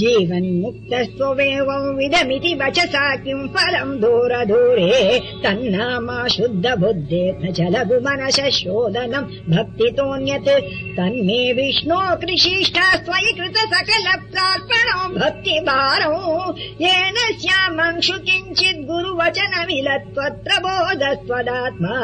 जीवन्मुक्तस्त्वमेवम् विदमिति वचसा किम् फलम् दूर दूरे तन्नामा शुद्ध बुद्धे प्रचलतु मनसः शोधनम् भक्तितोऽन्यत्। तन्मे विष्णो कृषिष्ठास्त्वयि कृत सकल प्रार्पणो भक्ति येन स्यामंशु किञ्चिद् गुरुवचन बोधस्त्वदात्मा।